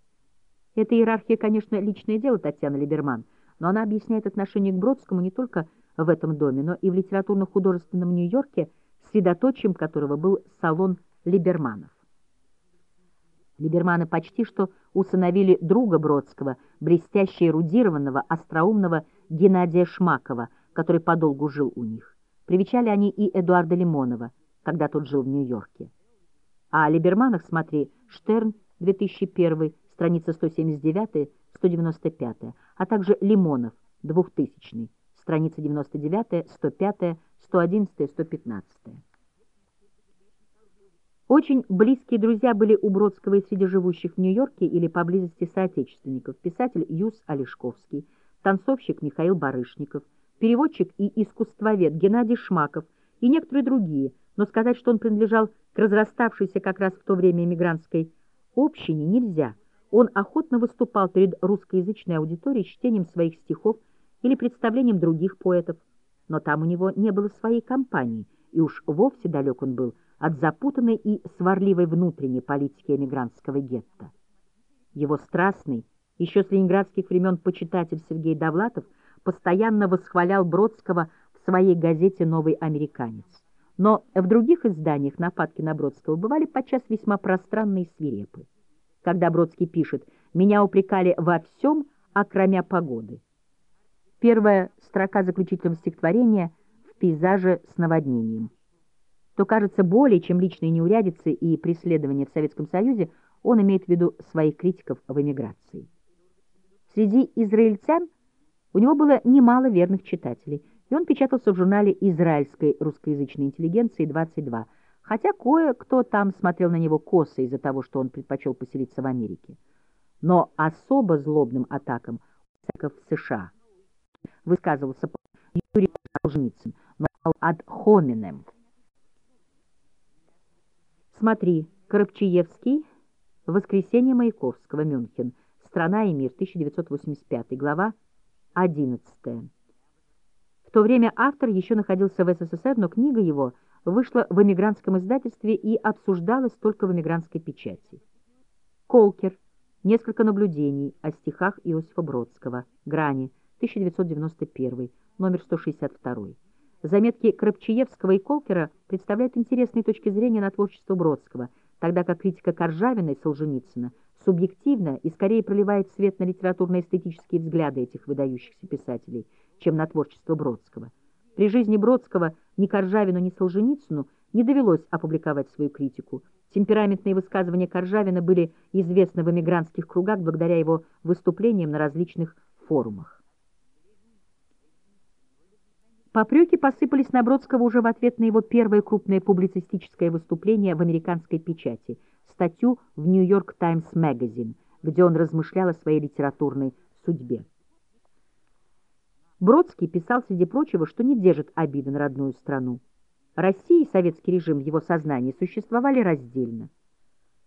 Эта иерархия, конечно, личное дело Татьяны Либерман, но она объясняет отношение к Бродскому не только в этом доме, но и в литературно-художественном Нью-Йорке средоточием которого был салон Либерманов. Либерманы почти что усыновили друга Бродского, блестяще эрудированного, остроумного Геннадия Шмакова, который подолгу жил у них. Привечали они и Эдуарда Лимонова, когда тот жил в Нью-Йорке. А о Либерманах смотри «Штерн», 2001, страница 179-195, а также Лимонов, 2000, страница 99, 105, 111, 115. Очень близкие друзья были у Бродского и среди живущих в Нью-Йорке или поблизости соотечественников, писатель Юс Олешковский, танцовщик Михаил Барышников, переводчик и искусствовед Геннадий Шмаков и некоторые другие, но сказать, что он принадлежал к разраставшейся как раз в то время эмигрантской общине, нельзя. Он охотно выступал перед русскоязычной аудиторией чтением своих стихов или представлением других поэтов, но там у него не было своей компании, и уж вовсе далек он был от запутанной и сварливой внутренней политики эмигрантского гетто. Его страстный, еще с ленинградских времен почитатель Сергей Довлатов постоянно восхвалял Бродского в своей газете «Новый американец». Но в других изданиях нападки на Бродского бывали подчас весьма пространные и свирепы. Когда Бродский пишет «Меня упрекали во всем, окромя погоды». Первая строка заключительного стихотворения в пейзаже с наводнением – то, кажется, более чем личные неурядицы и преследования в Советском Союзе, он имеет в виду своих критиков в эмиграции. Среди израильтян у него было немало верных читателей, и он печатался в журнале израильской русскоязычной интеллигенции «22», хотя кое-кто там смотрел на него косо из-за того, что он предпочел поселиться в Америке. Но особо злобным атакам в США высказывался Юрий Солженицын, но ad hominem – Смотри, Коробчиевский, Воскресенье Маяковского, Мюнхен, Страна и мир, 1985, глава 11. В то время автор еще находился в СССР, но книга его вышла в эмигрантском издательстве и обсуждалась только в эмигрантской печати. Колкер. Несколько наблюдений о стихах Иосифа Бродского. Грани. 1991. Номер 162. Заметки Крапчиевского и Колкера представляют интересные точки зрения на творчество Бродского, тогда как критика Коржавина и Солженицына субъективно и скорее проливает свет на литературно-эстетические взгляды этих выдающихся писателей, чем на творчество Бродского. При жизни Бродского ни Коржавину, ни Солженицыну не довелось опубликовать свою критику. Темпераментные высказывания Коржавина были известны в эмигрантских кругах благодаря его выступлениям на различных форумах. Попреки посыпались на Бродского уже в ответ на его первое крупное публицистическое выступление в американской печати, статью в «Нью-Йорк Таймс Magazine», где он размышлял о своей литературной судьбе. Бродский писал, среди прочего, что не держит обиды на родную страну. Россия и советский режим в его сознании существовали раздельно.